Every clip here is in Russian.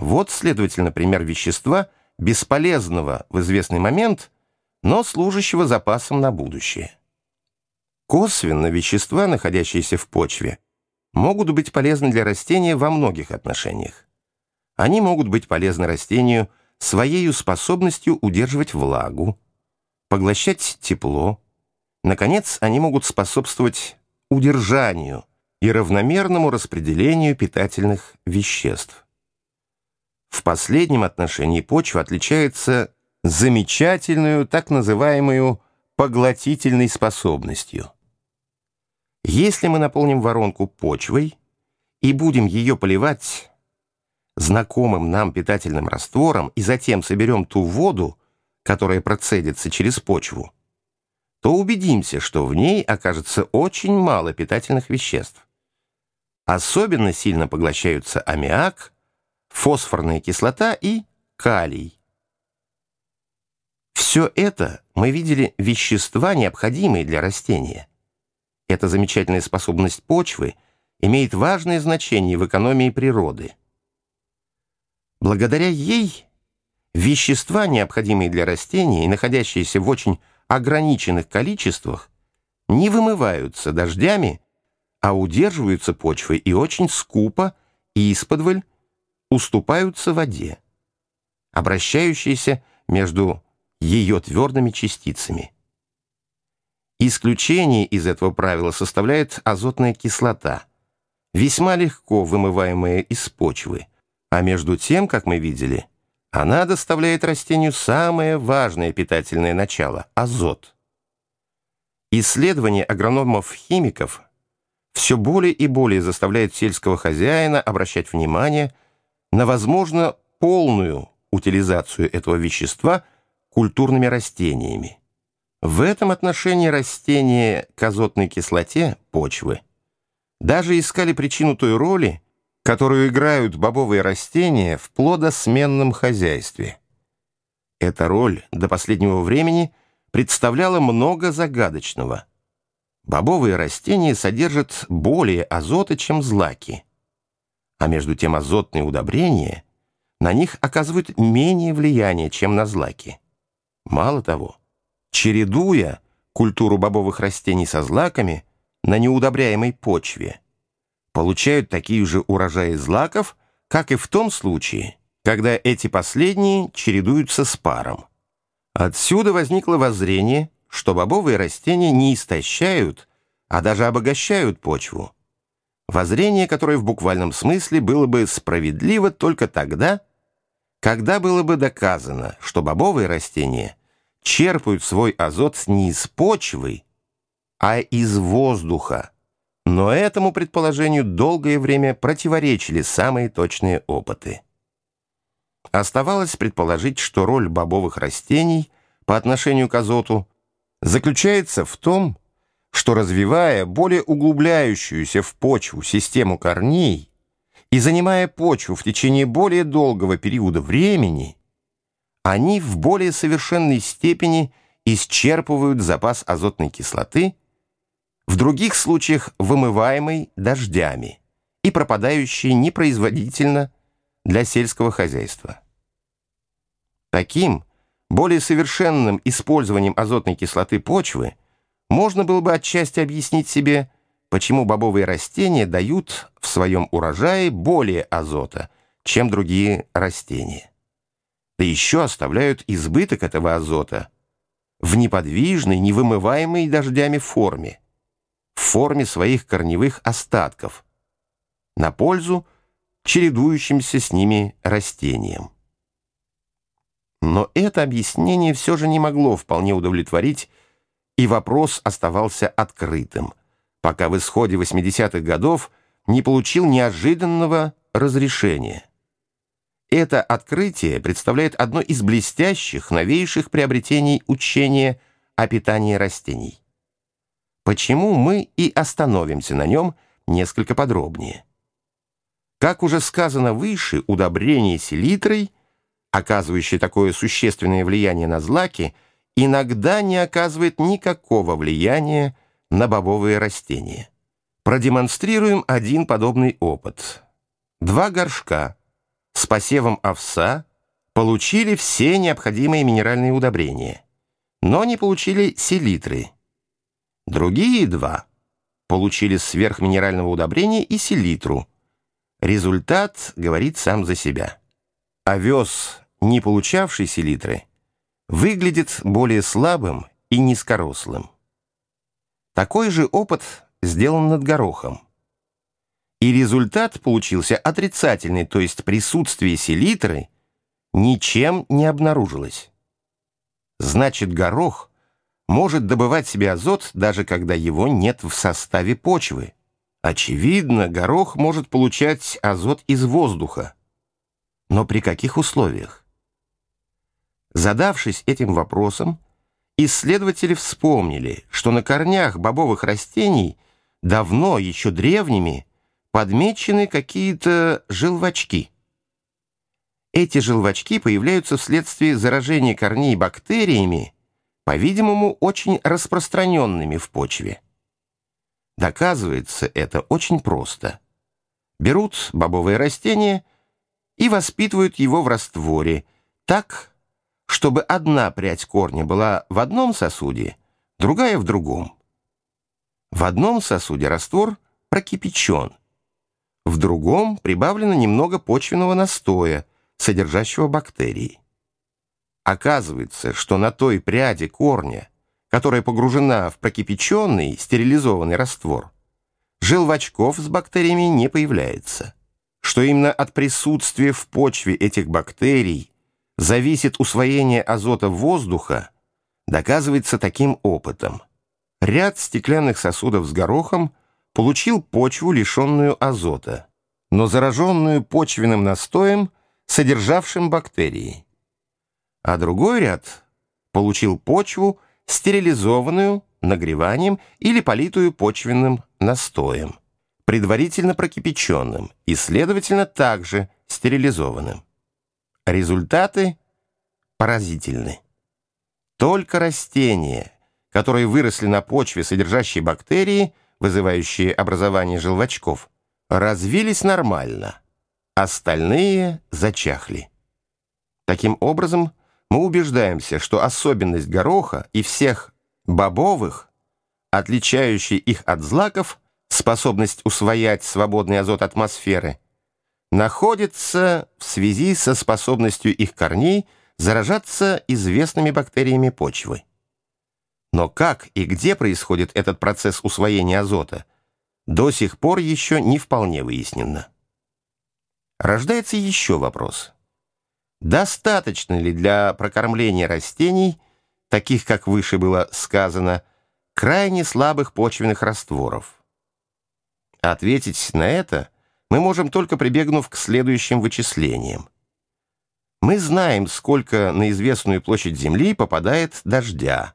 Вот, следовательно, пример вещества, бесполезного в известный момент, но служащего запасом на будущее. Косвенно вещества, находящиеся в почве, могут быть полезны для растения во многих отношениях. Они могут быть полезны растению своей способностью удерживать влагу, поглощать тепло. Наконец, они могут способствовать удержанию и равномерному распределению питательных веществ. В последнем отношении почва отличается замечательную так называемую поглотительной способностью. Если мы наполним воронку почвой и будем ее поливать знакомым нам питательным раствором и затем соберем ту воду, которая процедится через почву, то убедимся, что в ней окажется очень мало питательных веществ. Особенно сильно поглощаются аммиак, фосфорная кислота и калий. Все это мы видели вещества, необходимые для растения. Эта замечательная способность почвы имеет важное значение в экономии природы. Благодаря ей вещества, необходимые для растений и находящиеся в очень ограниченных количествах, не вымываются дождями, а удерживаются почвой и очень скупо и исподволь уступаются воде, обращающейся между ее твердыми частицами. Исключение из этого правила составляет азотная кислота, весьма легко вымываемая из почвы, а между тем, как мы видели, она доставляет растению самое важное питательное начало – азот. Исследования агрономов-химиков все более и более заставляют сельского хозяина обращать внимание на, возможно, полную утилизацию этого вещества культурными растениями. В этом отношении растения к азотной кислоте почвы даже искали причину той роли, которую играют бобовые растения в плодосменном хозяйстве. Эта роль до последнего времени представляла много загадочного. Бобовые растения содержат более азота, чем злаки, а между тем азотные удобрения на них оказывают менее влияние, чем на злаки. Мало того, чередуя культуру бобовых растений со злаками на неудобряемой почве, получают такие же урожаи злаков, как и в том случае, когда эти последние чередуются с паром. Отсюда возникло воззрение, что бобовые растения не истощают, а даже обогащают почву. Воззрение, которое в буквальном смысле было бы справедливо только тогда, когда было бы доказано, что бобовые растения черпают свой азот не из почвы, а из воздуха. Но этому предположению долгое время противоречили самые точные опыты. Оставалось предположить, что роль бобовых растений по отношению к азоту заключается в том, что развивая более углубляющуюся в почву систему корней и занимая почву в течение более долгого периода времени, они в более совершенной степени исчерпывают запас азотной кислоты, в других случаях вымываемый дождями и пропадающий непроизводительно для сельского хозяйства. Таким, более совершенным использованием азотной кислоты почвы можно было бы отчасти объяснить себе, почему бобовые растения дают в своем урожае более азота, чем другие растения да еще оставляют избыток этого азота в неподвижной, невымываемой дождями форме, в форме своих корневых остатков, на пользу чередующимся с ними растениям. Но это объяснение все же не могло вполне удовлетворить, и вопрос оставался открытым, пока в исходе 80-х годов не получил неожиданного разрешения. Это открытие представляет одно из блестящих, новейших приобретений учения о питании растений. Почему мы и остановимся на нем несколько подробнее. Как уже сказано выше, удобрение селитрой, оказывающее такое существенное влияние на злаки, иногда не оказывает никакого влияния на бобовые растения. Продемонстрируем один подобный опыт. Два горшка – с посевом овса получили все необходимые минеральные удобрения, но не получили селитры. Другие два получили сверхминерального удобрения и селитру. Результат говорит сам за себя. Овес, не получавший селитры, выглядит более слабым и низкорослым. Такой же опыт сделан над горохом. И результат получился отрицательный, то есть присутствие селитры ничем не обнаружилось. Значит, горох может добывать себе азот, даже когда его нет в составе почвы. Очевидно, горох может получать азот из воздуха. Но при каких условиях? Задавшись этим вопросом, исследователи вспомнили, что на корнях бобовых растений давно, еще древними, подмечены какие-то желвачки. Эти желвачки появляются вследствие заражения корней бактериями, по-видимому, очень распространенными в почве. Доказывается это очень просто. Берут бобовое растение и воспитывают его в растворе так, чтобы одна прядь корня была в одном сосуде, другая в другом. В одном сосуде раствор прокипячен, в другом прибавлено немного почвенного настоя, содержащего бактерии. Оказывается, что на той пряди корня, которая погружена в прокипяченный стерилизованный раствор, желвачков с бактериями не появляется, что именно от присутствия в почве этих бактерий зависит усвоение азота воздуха, доказывается таким опытом. Ряд стеклянных сосудов с горохом получил почву, лишенную азота, но зараженную почвенным настоем, содержавшим бактерии. А другой ряд получил почву, стерилизованную нагреванием или политую почвенным настоем, предварительно прокипяченным и, следовательно, также стерилизованным. Результаты поразительны. Только растения, которые выросли на почве, содержащей бактерии – вызывающие образование желвачков, развились нормально, остальные зачахли. Таким образом, мы убеждаемся, что особенность гороха и всех бобовых, отличающая их от злаков, способность усвоять свободный азот атмосферы, находится в связи со способностью их корней заражаться известными бактериями почвы. Но как и где происходит этот процесс усвоения азота, до сих пор еще не вполне выяснено. Рождается еще вопрос. Достаточно ли для прокормления растений, таких, как выше было сказано, крайне слабых почвенных растворов? Ответить на это мы можем только прибегнув к следующим вычислениям. Мы знаем, сколько на известную площадь Земли попадает дождя,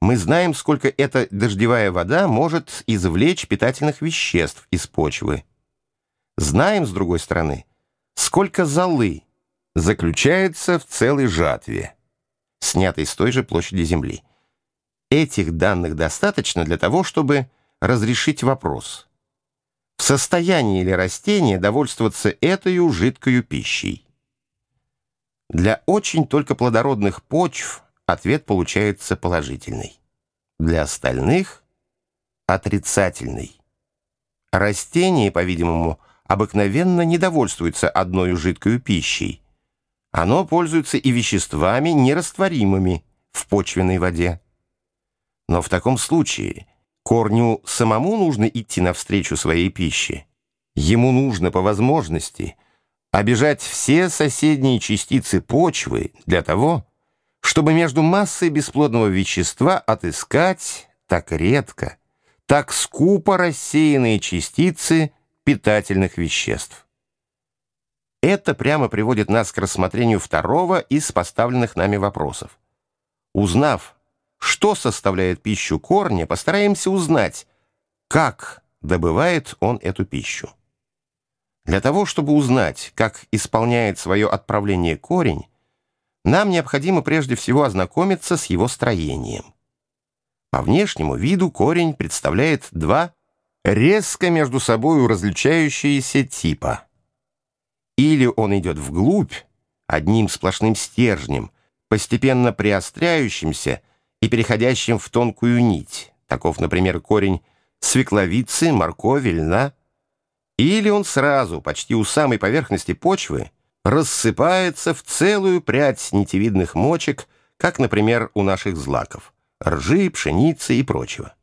мы знаем, сколько эта дождевая вода может извлечь питательных веществ из почвы. Знаем, с другой стороны, сколько золы заключается в целой жатве, снятой с той же площади Земли. Этих данных достаточно для того, чтобы разрешить вопрос. В состоянии ли растение довольствоваться этой жидкою пищей? Для очень только плодородных почв – ответ получается положительный. Для остальных — отрицательный. Растение, по-видимому, обыкновенно не довольствуется одной жидкой пищей. Оно пользуется и веществами, нерастворимыми в почвенной воде. Но в таком случае корню самому нужно идти навстречу своей пище. Ему нужно по возможности обижать все соседние частицы почвы для того, чтобы между массой бесплодного вещества отыскать так редко, так скупо рассеянные частицы питательных веществ. Это прямо приводит нас к рассмотрению второго из поставленных нами вопросов. Узнав, что составляет пищу корня, постараемся узнать, как добывает он эту пищу. Для того, чтобы узнать, как исполняет свое отправление корень, нам необходимо прежде всего ознакомиться с его строением. По внешнему виду корень представляет два резко между собой различающиеся типа. Или он идет вглубь, одним сплошным стержнем, постепенно приостряющимся и переходящим в тонкую нить. Таков, например, корень свекловицы, моркови, льна. Или он сразу, почти у самой поверхности почвы, рассыпается в целую прядь нитевидных мочек, как, например, у наших злаков, ржи, пшеницы и прочего.